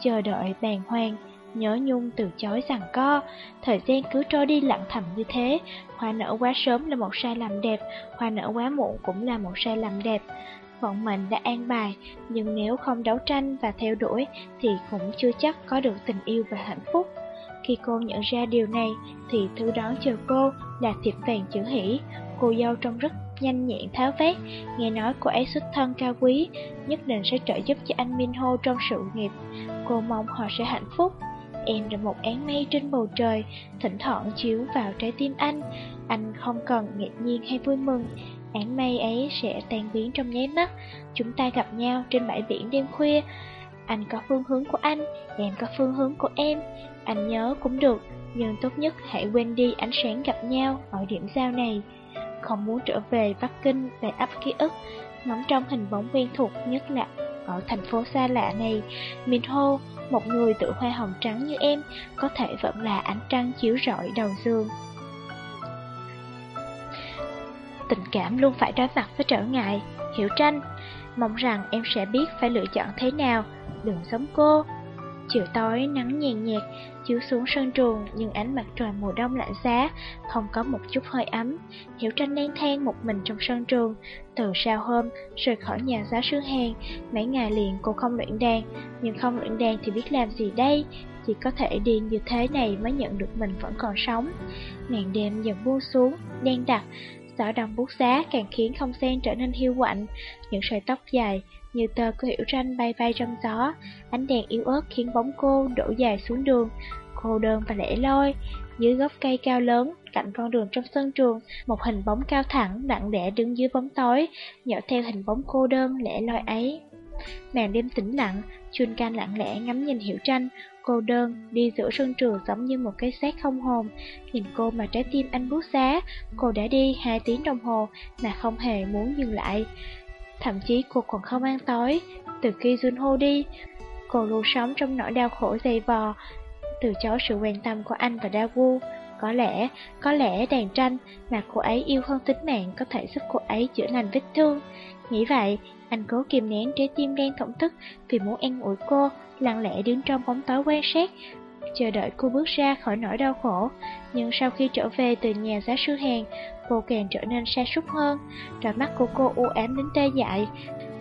Chờ đợi bàng hoàng, nhớ nhung từ chối rằng co, thời gian cứ trôi đi lặng thầm như thế, hoa nở quá sớm là một sai lầm đẹp, hoa nở quá muộn cũng là một sai lầm đẹp. Vận mệnh đã an bài, nhưng nếu không đấu tranh và theo đuổi thì cũng chưa chắc có được tình yêu và hạnh phúc. Khi cô nhận ra điều này thì thứ đón chờ cô là thiệp vàng chữ hỷ, cô dâu trông rất nhanh nhẹn tháo vét, nghe nói cô ấy xuất thân cao quý, nhất định sẽ trợ giúp cho anh Minh Hô trong sự nghiệp. Cô mong họ sẽ hạnh phúc. Em là một án mây trên bầu trời, thỉnh thoảng chiếu vào trái tim anh. Anh không cần ngạc nhiên hay vui mừng, án mây ấy sẽ tan biến trong nháy mắt. Chúng ta gặp nhau trên bãi biển đêm khuya. Anh có phương hướng của anh, em có phương hướng của em. Anh nhớ cũng được, nhưng tốt nhất hãy quên đi ánh sáng gặp nhau ở điểm giao này. Không muốn trở về Bắc Kinh để ấp ký ức, ngắm trong hình bóng quen thuộc nhất là ở thành phố xa lạ này. Minh Hô một người tự hoa hồng trắng như em có thể vẫn là ánh trăng chiếu rọi đầu dương. Tình cảm luôn phải đối mặt với trở ngại, hiểu tranh, mong rằng em sẽ biết phải lựa chọn thế nào, đừng sống cô, Chiều tối nắng nhàn nhạt chiếu xuống sân trường nhưng ánh mặt trời mùa đông lạnh giá, không có một chút hơi ấm. Hiểu tranh đang than một mình trong sân trường. Từ sau hôm rời khỏi nhà giáo sư Hàn, mấy ngày liền cô không luyện đàn, nhưng không luyện đàn thì biết làm gì đây? Chỉ có thể đi như thế này mới nhận được mình vẫn còn sống. Màn đêm dần buông xuống, đen đặc, gió đông bút giá càng khiến không gian trở nên hiu quạnh. Những sợi tóc dài như tờ của hiểu tranh bay bay trong gió, ánh đèn yếu ớt khiến bóng cô đổ dài xuống đường, cô đơn và lẻ loi. Dưới gốc cây cao lớn, cạnh con đường trong sân trường, một hình bóng cao thẳng lặng lẽ đứng dưới bóng tối, nhỏ theo hình bóng cô đơn lẻ loi ấy. Màn đêm tĩnh lặng, Chun Can lặng lẽ ngắm nhìn Hiểu Tranh, cô đơn, đi giữa sân trường giống như một cái xác không hồn. Nhìn cô mà trái tim anh bút giá, cô đã đi hai tiếng đồng hồ mà không hề muốn dừng lại. Thậm chí cô còn không ăn tối, từ khi Junho đi, cô luôn sống trong nỗi đau khổ dày vò, từ chối sự quan tâm của anh và Dawu. Có lẽ, có lẽ đàn tranh mà cô ấy yêu hơn tính mạng có thể giúp cô ấy chữa lành vết thương. Nghĩ vậy, anh cố kìm nén trái tim đen thổn thức vì muốn an ủi cô, lặng lẽ đứng trong bóng tối quan sát, chờ đợi cô bước ra khỏi nỗi đau khổ. Nhưng sau khi trở về từ nhà giáo sư hàng, cô càng trở nên sa sút hơn. Đôi mắt của cô u ám đến tê dại,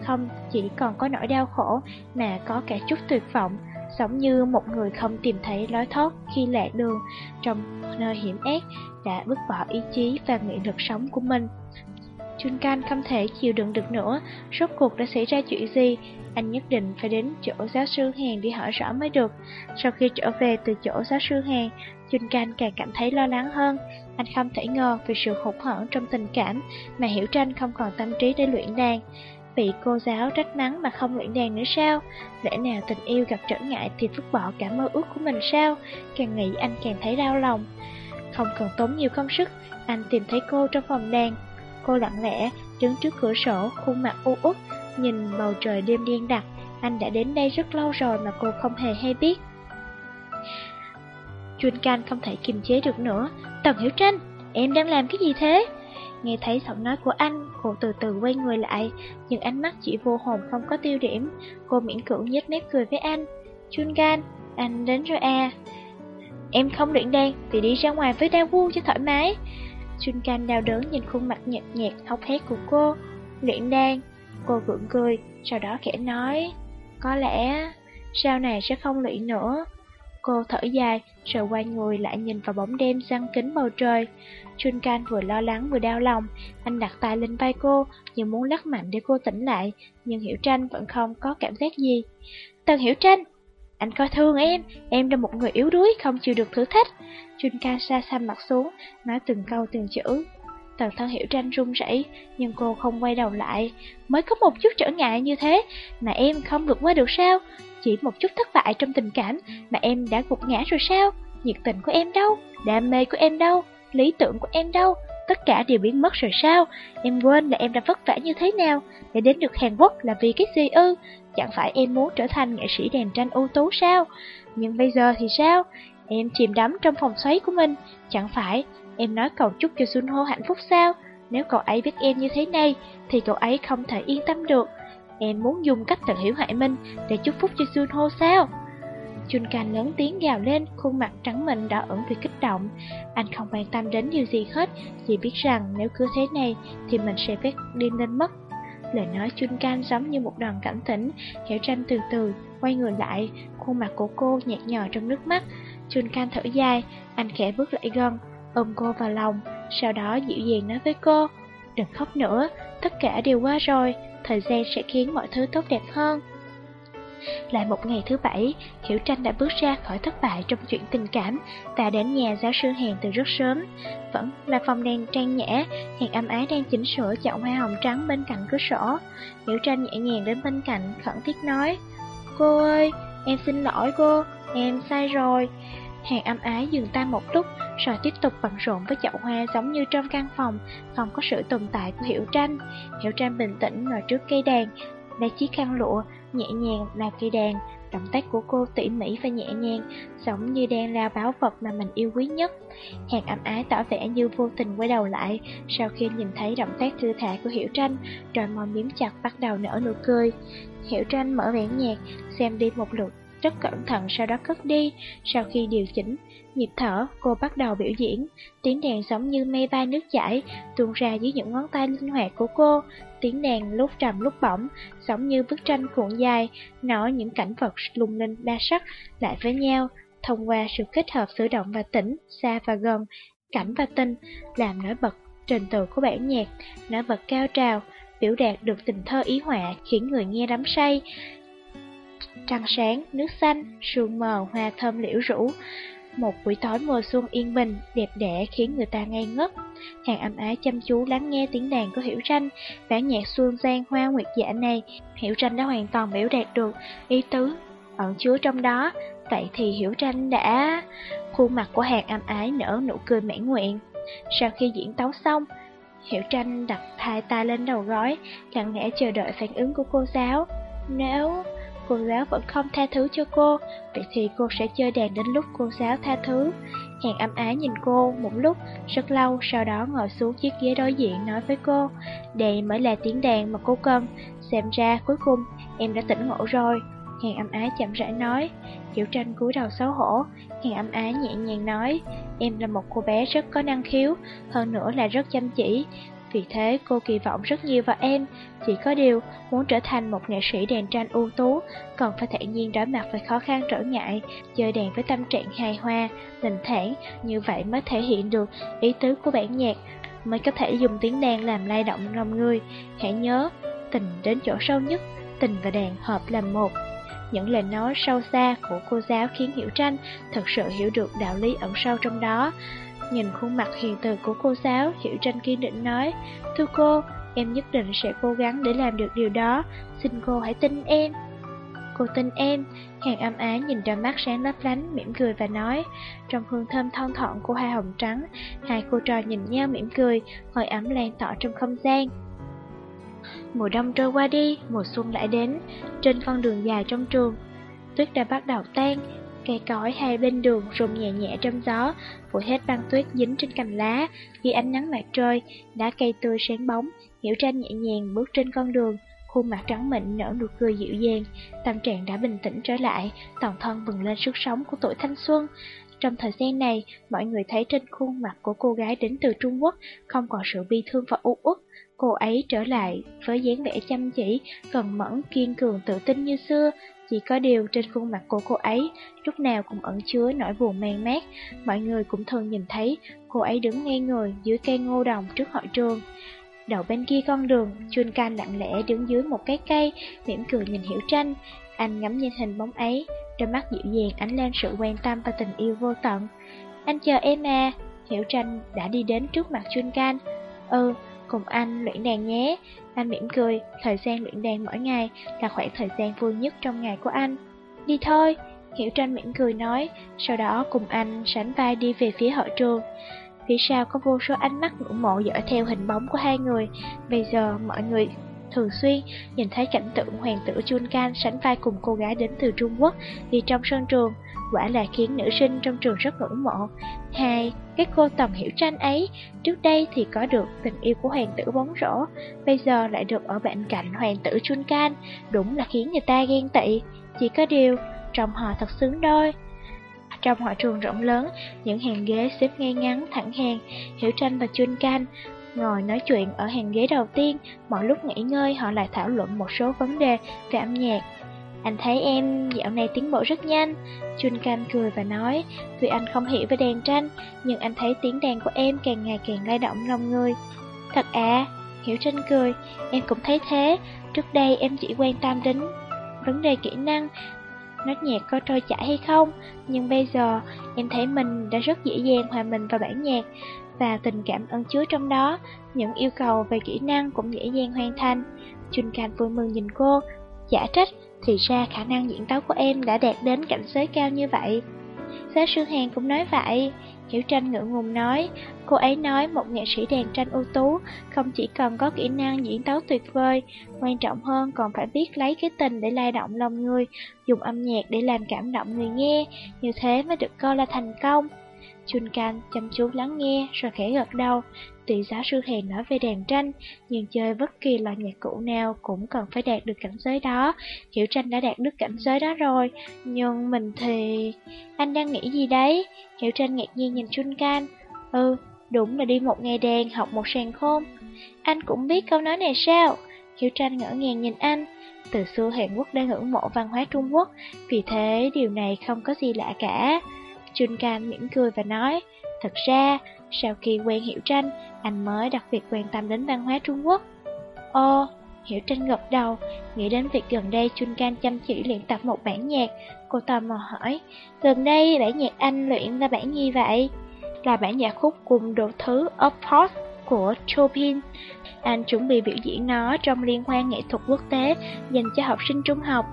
không chỉ còn có nỗi đau khổ mà có cả chút tuyệt vọng, giống như một người không tìm thấy lối thoát khi lạc đường trong nơi hiểm ác, đã vứt bỏ ý chí và nghị lực sống của mình. Chun Can không thể chịu đựng được nữa, rốt cuộc đã xảy ra chuyện gì, anh nhất định phải đến chỗ giáo sư Hàn đi hỏi rõ mới được. Sau khi trở về từ chỗ giáo sư Hàn, Chun Can càng cảm thấy lo lắng hơn, anh không thể ngờ vì sự hụt hẫng trong tình cảm mà Hiểu Tranh không còn tâm trí để luyện đàn. Bị cô giáo trách mắng mà không luyện đàn nữa sao? Lẽ nào tình yêu gặp trở ngại thì vứt bỏ cả mơ ước của mình sao? Càng nghĩ anh càng thấy đau lòng. Không cần tốn nhiều công sức, anh tìm thấy cô trong phòng đàn. Cô lặng lẽ, đứng trước cửa sổ, khuôn mặt u uất, nhìn bầu trời đêm đen đặc. Anh đã đến đây rất lâu rồi mà cô không hề hay biết. Chun Can không thể kiềm chế được nữa. Tần Hiểu Tranh, em đang làm cái gì thế? Nghe thấy giọng nói của anh, cô từ từ quay người lại, nhưng ánh mắt chỉ vô hồn không có tiêu điểm. Cô miễn cưỡng nhếch mép cười với anh. Chun Can, anh đến rồi à. Em không luyện đen thì đi ra ngoài với Da Wu cho thoải mái. Xuân Can đau đớn nhìn khuôn mặt nhợt nhạt hốc hét của cô. Luyện đan. cô gượng cười, sau đó khẽ nói, có lẽ sau này sẽ không luyện nữa. Cô thở dài, rồi quay người lại nhìn vào bóng đêm răng kính bầu trời. Chun Can vừa lo lắng vừa đau lòng, anh đặt tay lên vai cô, như muốn lắc mạnh để cô tỉnh lại, nhưng Hiểu Tranh vẫn không có cảm giác gì. Tần Hiểu Tranh, anh coi thương em, em là một người yếu đuối, không chịu được thử thách. jun Can xa xăm mặt xuống, nói từng câu từng chữ. Tần thân hiểu tranh run rẩy, nhưng cô không quay đầu lại. Mới có một chút trở ngại như thế, mà em không vượt qua được sao? Chỉ một chút thất bại trong tình cảm mà em đã gục ngã rồi sao? Nhiệt tình của em đâu? Đam mê của em đâu? Lý tưởng của em đâu? Tất cả đều biến mất rồi sao? Em quên là em đã vất vả như thế nào để đến được Hàn Quốc là vì cái gì ư? Chẳng phải em muốn trở thành nghệ sĩ đèn tranh ưu tú sao? Nhưng bây giờ thì sao? Em chìm đắm trong phòng xoáy của mình, chẳng phải em nói cầu chúc cho Sunho hạnh phúc sao? Nếu cậu ấy biết em như thế này, thì cậu ấy không thể yên tâm được. Em muốn dùng cách tự hiểu hại mình để chúc phúc cho Sunho sao? Chun Can lớn tiếng gào lên, khuôn mặt trắng mịn đỏ ửng vì kích động. Anh không quan tâm đến điều gì hết, chỉ biết rằng nếu cứ thế này thì mình sẽ phải điên lên mất. Lời nói Chun Can giống như một đòn cảnh tỉnh, Hiểu Tranh từ từ quay người lại, khuôn mặt của cô nhạt nhòa trong nước mắt. Chun Can thở dài, anh khẽ bước lại gần, ôm cô vào lòng, sau đó dịu dàng nói với cô, đừng khóc nữa, tất cả đều qua rồi, thời gian sẽ khiến mọi thứ tốt đẹp hơn. Lại một ngày thứ bảy, Hiểu Tranh đã bước ra khỏi thất bại trong chuyện tình cảm và đến nhà giáo sư Hàn từ rất sớm. Vẫn là phòng đèn trang nhã, Hàn âm ái đang chỉnh sửa chậu hoa hồng trắng bên cạnh cửa sổ. Hiểu Tranh nhẹ nhàng đến bên cạnh, khẩn thiết nói, Cô ơi, em xin lỗi cô, em sai rồi. Hàng âm ái dừng tay một lúc, rồi tiếp tục bận rộn với chậu hoa giống như trong căn phòng, không có sự tồn tại của Hiểu Tranh. Hiểu Tranh bình tĩnh ngồi trước cây đàn, lấy chiếc khăn lụa, nhẹ nhàng là cây đàn, Động tác của cô tỉ mỉ và nhẹ nhàng, giống như đang lao báo vật mà mình yêu quý nhất. Hàng ấm ái tỏ vẻ như vô tình quay đầu lại, sau khi nhìn thấy động tác thư thả của Hiểu Tranh, rồi môi miếm chặt bắt đầu nở nụ cười. Hiểu Tranh mở bản nhạc, xem đi một lượt rất cẩn thận sau đó cất đi. Sau khi điều chỉnh nhịp thở, cô bắt đầu biểu diễn. Tiếng đàn giống như mây bay nước chảy, tuôn ra dưới những ngón tay linh hoạt của cô. Tiếng đàn lúc trầm lúc bỏng, giống như bức tranh cuộn dài, nói những cảnh vật lung linh đa sắc lại với nhau. Thông qua sự kết hợp sử động và tĩnh, xa và gần, cảnh và tinh, làm nổi bật trình tự của bản nhạc, nổi bật cao trào, biểu đạt được tình thơ ý họa khiến người nghe đắm say trăng sáng, nước xanh, sương mờ, hoa thơm liễu rũ. Một buổi tối mùa xuân yên bình, đẹp đẽ khiến người ta ngây ngất. Hàng âm ái chăm chú lắng nghe tiếng đàn của Hiểu Tranh, bản nhạc xuân gian hoa nguyệt dạ này, Hiểu Tranh đã hoàn toàn biểu đạt được ý tứ ẩn chứa trong đó. Vậy thì Hiểu Tranh đã... Khuôn mặt của hàng âm ái nở nụ cười mãn nguyện. Sau khi diễn tấu xong, Hiểu Tranh đặt hai tay lên đầu gói, lặng lẽ chờ đợi phản ứng của cô giáo. Nếu cô giáo vẫn không tha thứ cho cô, vậy thì cô sẽ chơi đàn đến lúc cô giáo tha thứ. Hàng âm ái nhìn cô một lúc, rất lâu, sau đó ngồi xuống chiếc ghế đối diện nói với cô, đây mới là tiếng đàn mà cô cần, xem ra cuối cùng em đã tỉnh ngộ rồi. Hàng âm ái chậm rãi nói, Kiểu tranh cúi đầu xấu hổ, Hàng âm ái nhẹ nhàng nói, em là một cô bé rất có năng khiếu, hơn nữa là rất chăm chỉ, vì thế cô kỳ vọng rất nhiều vào em, chỉ có điều muốn trở thành một nghệ sĩ đèn tranh ưu tú, còn phải thản nhiên đối mặt với khó khăn trở ngại, chơi đàn với tâm trạng hài hòa, bình thản, như vậy mới thể hiện được ý tứ của bản nhạc, mới có thể dùng tiếng đàn làm lay động lòng người. Hãy nhớ, tình đến chỗ sâu nhất, tình và đàn hợp làm một. Những lời nói sâu xa của cô giáo khiến Hiểu Tranh thật sự hiểu được đạo lý ẩn sâu trong đó. Nhìn khuôn mặt hiền từ của cô giáo, Hiểu Tranh kiên định nói, Thưa cô, em nhất định sẽ cố gắng để làm được điều đó, xin cô hãy tin em. Cô tin em, hàng âm á nhìn đôi mắt sáng lấp lánh, mỉm cười và nói, trong hương thơm thon thọn của hoa hồng trắng, hai cô trò nhìn nhau mỉm cười, hơi ấm lan tỏa trong không gian. Mùa đông trôi qua đi, mùa xuân lại đến, trên con đường dài trong trường, tuyết đã bắt đầu tan, Cây cối hai bên đường rung nhẹ nhẹ trong gió, phủ hết băng tuyết dính trên cành lá. Khi ánh nắng mặt trời, đá cây tươi sáng bóng, Hiểu Tranh nhẹ nhàng bước trên con đường, khuôn mặt trắng mịn nở nụ cười dịu dàng, tâm trạng đã bình tĩnh trở lại, toàn thân bừng lên sức sống của tuổi thanh xuân. Trong thời gian này, mọi người thấy trên khuôn mặt của cô gái đến từ Trung Quốc không còn sự bi thương và u uất. Cô ấy trở lại với dáng vẻ chăm chỉ, cần mẫn, kiên cường, tự tin như xưa, chỉ có điều trên khuôn mặt của cô ấy lúc nào cũng ẩn chứa nỗi buồn man mát. Mọi người cũng thường nhìn thấy cô ấy đứng ngay người dưới cây ngô đồng trước hội trường. Đầu bên kia con đường, Chun Can lặng lẽ đứng dưới một cái cây, mỉm cười nhìn Hiểu Tranh. Anh ngắm nhìn hình bóng ấy, đôi mắt dịu dàng ánh lên sự quan tâm và tình yêu vô tận. Anh chờ em à, Hiểu Tranh đã đi đến trước mặt Chun Can. Ừ, cùng anh luyện đàn nhé. Anh mỉm cười, thời gian luyện đàn mỗi ngày là khoảng thời gian vui nhất trong ngày của anh. Đi thôi, Hiểu Tranh mỉm cười nói, sau đó cùng anh sánh vai đi về phía hội trường. Phía sau có vô số ánh mắt ngưỡng mộ dõi theo hình bóng của hai người. Bây giờ mọi người thường xuyên nhìn thấy cảnh tượng hoàng tử Chun Can sánh vai cùng cô gái đến từ Trung Quốc đi trong sân trường quả là khiến nữ sinh trong trường rất ngưỡng mộ. Hai, cái cô Tầm Hiểu Tranh ấy, trước đây thì có được tình yêu của hoàng tử bóng rổ, bây giờ lại được ở bên cạnh hoàng tử Chun Can, đúng là khiến người ta ghen tị. Chỉ có điều, trong họ thật xứng đôi. Trong hội trường rộng lớn, những hàng ghế xếp ngay ngắn, thẳng hàng, Hiểu Tranh và Chun Can ngồi nói chuyện ở hàng ghế đầu tiên, mọi lúc nghỉ ngơi họ lại thảo luận một số vấn đề về âm nhạc. Anh thấy em dạo này tiến bộ rất nhanh. Chun Can cười và nói, tuy anh không hiểu về đàn tranh, nhưng anh thấy tiếng đàn của em càng ngày càng lay động lòng người. Thật à, Hiểu Tranh cười, em cũng thấy thế. Trước đây em chỉ quan tâm đến vấn đề kỹ năng, nốt nhạc có trôi chảy hay không, nhưng bây giờ em thấy mình đã rất dễ dàng hòa mình vào bản nhạc và tình cảm ẩn chứa trong đó, những yêu cầu về kỹ năng cũng dễ dàng hoàn thành. Chun Can vui mừng nhìn cô, giả trách thì ra khả năng diễn tấu của em đã đạt đến cảnh giới cao như vậy. Giáo sương Hàn cũng nói vậy. Hiểu tranh ngượng ngùng nói, cô ấy nói một nghệ sĩ đàn tranh ưu tú không chỉ cần có kỹ năng diễn tấu tuyệt vời, quan trọng hơn còn phải biết lấy cái tình để lay động lòng người, dùng âm nhạc để làm cảm động người nghe, như thế mới được coi là thành công. Chun Can chăm chú lắng nghe rồi khẽ gật đầu. Tuy giáo sư Hèn nói về đàn tranh, nhưng chơi bất kỳ loại nhạc cụ nào cũng cần phải đạt được cảnh giới đó. Hiểu tranh đã đạt được cảnh giới đó rồi, nhưng mình thì... Anh đang nghĩ gì đấy? Hiểu tranh ngạc nhiên nhìn Chun Can. Ừ, đúng là đi một ngày đàn học một sàn khôn. Anh cũng biết câu nói này sao? Hiểu tranh ngỡ ngàng nhìn anh. Từ xưa Hàn Quốc đã ngưỡng mộ văn hóa Trung Quốc, vì thế điều này không có gì lạ cả. Chun Can mỉm cười và nói, thật ra, sau khi quen Hiểu Tranh, anh mới đặc biệt quan tâm đến văn hóa Trung Quốc. Ồ, Hiểu Tranh gật đầu, nghĩ đến việc gần đây Chun Can chăm chỉ luyện tập một bản nhạc. Cô tò mò hỏi, gần đây bản nhạc anh luyện là bản gì vậy? Là bản nhạc khúc cùng đồ thứ Of Course của Chopin. Anh chuẩn bị biểu diễn nó trong liên hoan nghệ thuật quốc tế dành cho học sinh trung học.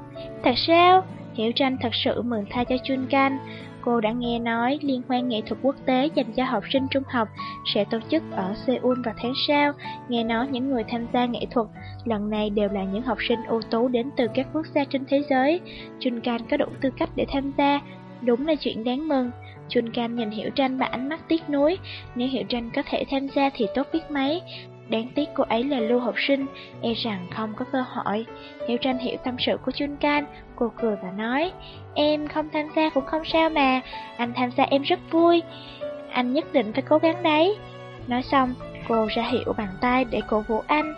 Thật sao? Hiểu Tranh thật sự mừng thay cho Chun Can. Cô đã nghe nói Liên hoan nghệ thuật quốc tế dành cho học sinh trung học sẽ tổ chức ở Seoul vào tháng sau. Nghe nói những người tham gia nghệ thuật lần này đều là những học sinh ưu tú đến từ các quốc gia trên thế giới. Chun Can có đủ tư cách để tham gia, đúng là chuyện đáng mừng. Chun Can nhìn Hiểu Tranh bằng ánh mắt tiếc nuối, nếu Hiểu Tranh có thể tham gia thì tốt biết mấy. Đáng tiếc cô ấy là lưu học sinh, e rằng không có cơ hội. Hiểu tranh hiểu tâm sự của Chun Can, cô cười và nói, em không tham gia cũng không sao mà, anh tham gia em rất vui, anh nhất định phải cố gắng đấy. Nói xong, cô ra hiệu bàn tay để cổ vũ anh.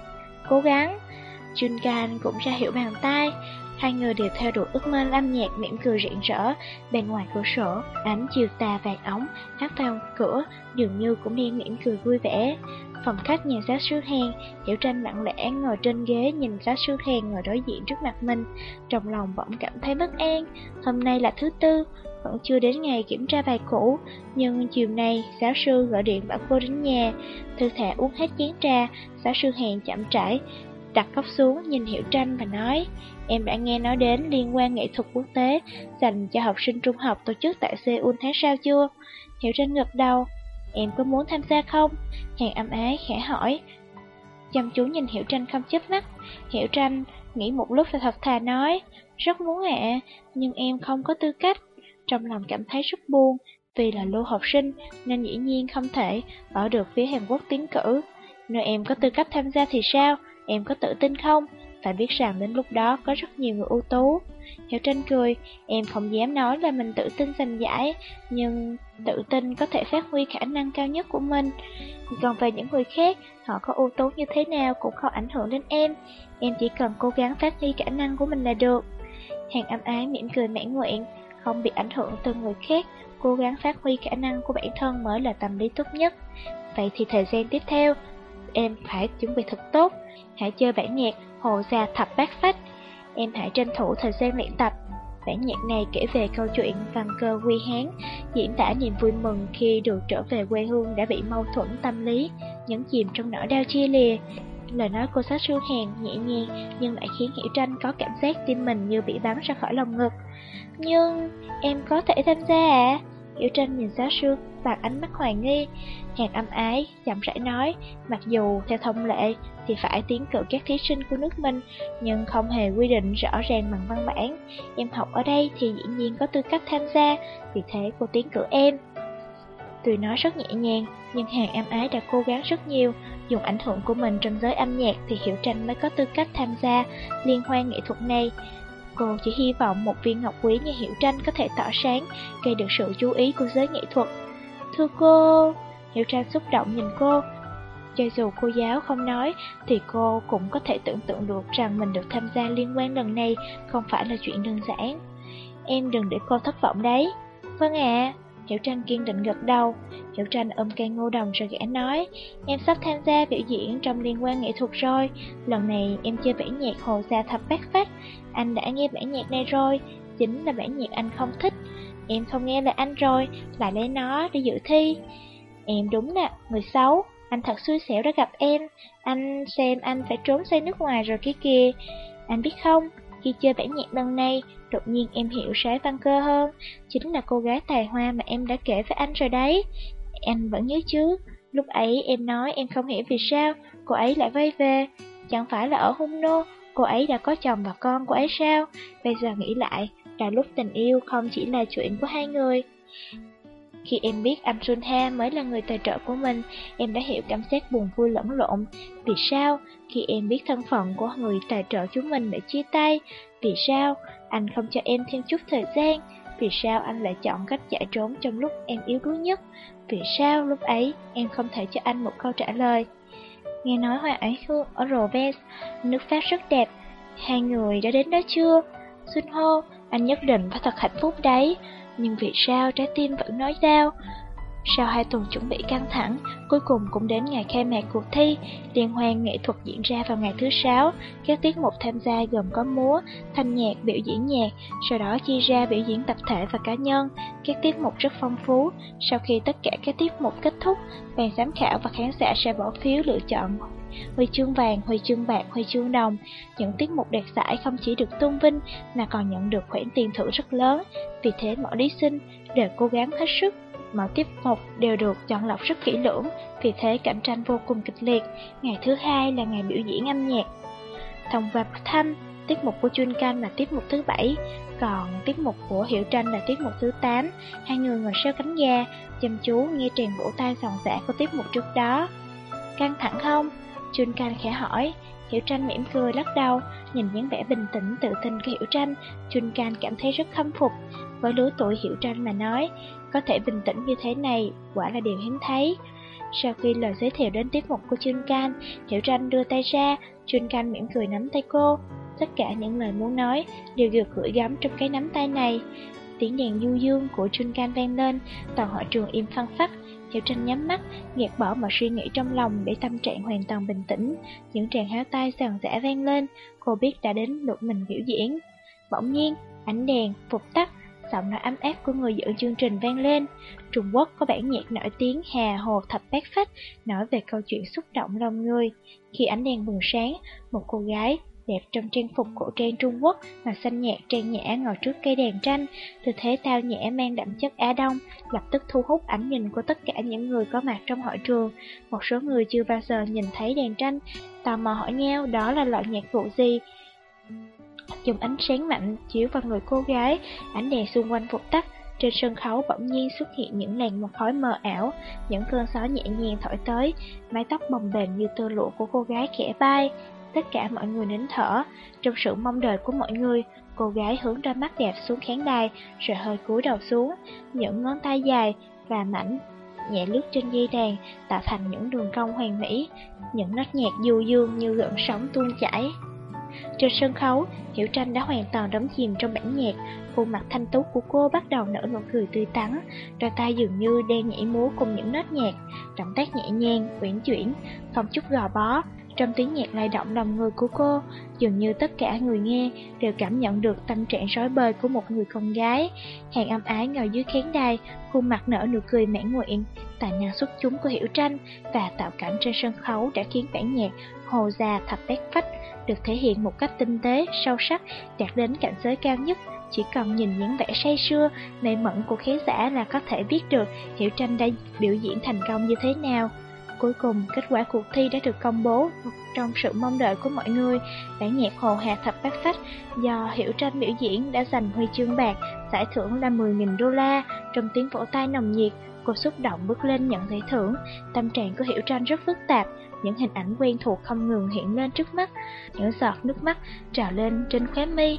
Cố gắng. Chun Can cũng ra hiệu bàn tay. Hai người đều theo đuổi ước mơ âm nhạc mỉm cười rạng rỡ. Bên ngoài cửa sổ, ánh chiều tà vàng ống hát vào cửa, dường như cũng đang mỉm cười vui vẻ. Phòng khách nhà giáo sư Hèn, Hiểu Tranh lặng lẽ ngồi trên ghế nhìn giáo sư Hèn ngồi đối diện trước mặt mình. Trong lòng bỗng cảm thấy bất an. Hôm nay là thứ tư, vẫn chưa đến ngày kiểm tra bài cũ. Nhưng chiều nay, giáo sư gọi điện bảo cô đến nhà. Thư thả uống hết chén trà, giáo sư Hèn chậm trải, đặt cốc xuống nhìn Hiểu Tranh và nói Em đã nghe nói đến liên quan nghệ thuật quốc tế dành cho học sinh trung học tổ chức tại Seoul tháng sau chưa? Hiểu Tranh gật đầu Em có muốn tham gia không? Hàng âm ái khẽ hỏi. Chăm chú nhìn Hiểu Tranh không chớp mắt. Hiểu Tranh nghĩ một lúc và thật thà nói. Rất muốn ạ, nhưng em không có tư cách. Trong lòng cảm thấy rất buồn, vì là lưu học sinh nên dĩ nhiên không thể ở được phía Hàn Quốc tiến cử. nơi em có tư cách tham gia thì sao? Em có tự tin không? Phải biết rằng đến lúc đó có rất nhiều người ưu tú. Hiểu tranh cười, em không dám nói là mình tự tin giành giải, nhưng tự tin có thể phát huy khả năng cao nhất của mình. Còn về những người khác, họ có ưu tú như thế nào cũng không ảnh hưởng đến em. Em chỉ cần cố gắng phát huy khả năng của mình là được. Hàng âm ái mỉm cười mãn nguyện, không bị ảnh hưởng từ người khác, cố gắng phát huy khả năng của bản thân mới là tâm lý tốt nhất. Vậy thì thời gian tiếp theo, em phải chuẩn bị thật tốt. Hãy chơi bản nhạc Hồ Gia Thập Bát Phách Em hãy tranh thủ thời gian luyện tập. Bản nhạc này kể về câu chuyện văn cơ quy hán, diễn tả niềm vui mừng khi được trở về quê hương đã bị mâu thuẫn tâm lý, nhấn chìm trong nỗi đau chia lìa. Lời nói cô sát sương hèn nhẹ nhàng nhưng lại khiến Hiểu Tranh có cảm giác tim mình như bị bắn ra khỏi lồng ngực. Nhưng em có thể tham gia à? Hiểu Tranh nhìn giáo sư bằng ánh mắt hoài nghi. Hàn âm ái, chậm rãi nói, mặc dù theo thông lệ thì phải tiến cử các thí sinh của nước mình, nhưng không hề quy định rõ ràng bằng văn bản. Em học ở đây thì dĩ nhiên có tư cách tham gia, vì thế cô tiến cử em. Tuy nói rất nhẹ nhàng, nhưng Hàn âm ái đã cố gắng rất nhiều, dùng ảnh hưởng của mình trong giới âm nhạc thì Hiểu Tranh mới có tư cách tham gia liên hoan nghệ thuật này. Cô chỉ hy vọng một viên ngọc quý như Hiểu Tranh có thể tỏ sáng, gây được sự chú ý của giới nghệ thuật. Thưa cô, Hiểu trang xúc động nhìn cô. Cho dù cô giáo không nói, thì cô cũng có thể tưởng tượng được rằng mình được tham gia liên quan lần này không phải là chuyện đơn giản. Em đừng để cô thất vọng đấy. Vâng ạ. Hiểu Tranh kiên định gật đầu. Hiểu Tranh ôm cây ngô đồng rồi gã nói, em sắp tham gia biểu diễn trong liên quan nghệ thuật rồi. Lần này em chơi bản nhạc Hồ Gia Thập Bát Phách. Anh đã nghe bản nhạc này rồi, chính là bản nhạc anh không thích. Em không nghe lời anh rồi, lại lấy nó để dự thi. Em đúng nè, người xấu, anh thật xui xẻo đã gặp em. Anh xem anh phải trốn sang nước ngoài rồi kia kìa. Anh biết không, khi chơi bản nhạc lần này, đột nhiên em hiểu sái văn cơ hơn. Chính là cô gái tài hoa mà em đã kể với anh rồi đấy. Anh vẫn nhớ chứ, lúc ấy em nói em không hiểu vì sao cô ấy lại vay về. Chẳng phải là ở hung nô, cô ấy đã có chồng và con cô ấy sao? Bây giờ nghĩ lại, là lúc tình yêu không chỉ là chuyện của hai người. Khi em biết anh Ha mới là người tài trợ của mình, em đã hiểu cảm giác buồn vui lẫn lộn. Vì sao? Khi em biết thân phận của người tài trợ chúng mình đã chia tay, vì sao? Anh không cho em thêm chút thời gian. Vì sao anh lại chọn cách chạy trốn trong lúc em yếu đuối nhất? Vì sao lúc ấy em không thể cho anh một câu trả lời? Nghe nói hoa ái hương ở Roves, nước Pháp rất đẹp. Hai người đã đến đó chưa? Xuân hô, anh nhất định phải thật hạnh phúc đấy. Nhưng vì sao trái tim vẫn nói đau? Sau hai tuần chuẩn bị căng thẳng, cuối cùng cũng đến ngày khai mạc cuộc thi. Liên hoan nghệ thuật diễn ra vào ngày thứ sáu. Các tiết mục tham gia gồm có múa, thanh nhạc, biểu diễn nhạc, sau đó chia ra biểu diễn tập thể và cá nhân. Các tiết mục rất phong phú. Sau khi tất cả các tiết mục kết thúc, ban giám khảo và khán giả sẽ bỏ phiếu lựa chọn huy chương vàng, huy chương bạc, huy chương đồng. Những tiết mục đạt giải không chỉ được tôn vinh mà còn nhận được khoản tiền thưởng rất lớn. Vì thế mỗi thí sinh đều cố gắng hết sức. Mọi tiết mục đều được chọn lọc rất kỹ lưỡng, vì thế cạnh tranh vô cùng kịch liệt. Ngày thứ hai là ngày biểu diễn âm nhạc. Thông qua thanh, tiết mục của Chuyên Canh là tiết mục thứ bảy, còn tiết mục của Hiểu Tranh là tiết mục thứ 8. Hai người ngồi sau cánh gà, chăm chú nghe tràn vỗ tay sòng giả của tiết mục trước đó. Căng thẳng không? chuyên Can khẽ hỏi, Hiểu Tranh mỉm cười lắc đầu, nhìn những vẻ bình tĩnh tự tin của Hiểu Tranh, chuyên Can cảm thấy rất khâm phục. Với lứa tuổi Hiểu Tranh mà nói, có thể bình tĩnh như thế này quả là điều hiếm thấy. Sau khi lời giới thiệu đến tiết mục của Chun Can, Hiểu Tranh đưa tay ra, Chun Can mỉm cười nắm tay cô. Tất cả những lời muốn nói đều được gửi gắm trong cái nắm tay này. Tiếng đèn du dương của Chun Can vang lên, toàn hội trường im phăng phắc, Hiểu Tranh nhắm mắt, gạt bỏ mọi suy nghĩ trong lòng để tâm trạng hoàn toàn bình tĩnh. Những tràng háo tay sàn rã vang lên, cô biết đã đến lượt mình biểu diễn. Bỗng nhiên, ánh đèn, phục tắt, giọng nói ấm áp của người dẫn chương trình vang lên. Trung Quốc có bản nhạc nổi tiếng Hà Hồ Thập Bát Phách nói về câu chuyện xúc động lòng người. Khi ánh đèn bừng sáng, một cô gái đẹp trong trang phục cổ trang Trung Quốc mà xanh nhạt trang nhã ngồi trước cây đèn tranh, tư thế tao nhã mang đậm chất Á Đông, lập tức thu hút ánh nhìn của tất cả những người có mặt trong hội trường. Một số người chưa bao giờ nhìn thấy đèn tranh, tò mò hỏi nhau đó là loại nhạc vụ gì. Dùng ánh sáng mạnh chiếu vào người cô gái, ánh đèn xung quanh vụt tắt, trên sân khấu bỗng nhiên xuất hiện những làn một khói mờ ảo, những cơn gió nhẹ nhàng thổi tới, mái tóc bồng bềnh như tơ lụa của cô gái khẽ bay, Tất cả mọi người nín thở, trong sự mong đợi của mọi người, cô gái hướng ra mắt đẹp xuống khán đài, rồi hơi cúi đầu xuống, những ngón tay dài và mảnh nhẹ lướt trên dây đàn, tạo thành những đường cong hoàn mỹ, những nốt nhạc du dương như gợn sóng tuôn chảy. Trên sân khấu, Hiểu Tranh đã hoàn toàn đắm chìm trong bản nhạc, khuôn mặt thanh tú của cô bắt đầu nở nụ cười tươi tắn, đôi tay dường như đang nhảy múa cùng những nốt nhạc, động tác nhẹ nhàng, uyển chuyển, không chút gò bó, trong tiếng nhạc lay động lòng người của cô, dường như tất cả người nghe đều cảm nhận được tâm trạng rối bời của một người con gái. Hàng âm ái ngồi dưới khán đài, khuôn mặt nở nụ cười mãn nguyện, tài năng xuất chúng của Hiểu Tranh và tạo cảnh trên sân khấu đã khiến bản nhạc Hồ Già Thập Bát Phách được thể hiện một cách tinh tế, sâu sắc, đạt đến cảnh giới cao nhất. Chỉ cần nhìn những vẻ say sưa, mê mẩn của khán giả là có thể biết được Hiểu Tranh đã biểu diễn thành công như thế nào. Cuối cùng, kết quả cuộc thi đã được công bố trong sự mong đợi của mọi người. Bản nhạc Hồ Hà Thập Bát Phách do Hiểu Tranh biểu diễn đã giành huy chương bạc, giải thưởng là 10.000 đô la. Trong tiếng vỗ tay nồng nhiệt, cô xúc động bước lên nhận giải thưởng. Tâm trạng của Hiểu Tranh rất phức tạp, những hình ảnh quen thuộc không ngừng hiện lên trước mắt. Những giọt nước mắt trào lên trên khóe mi,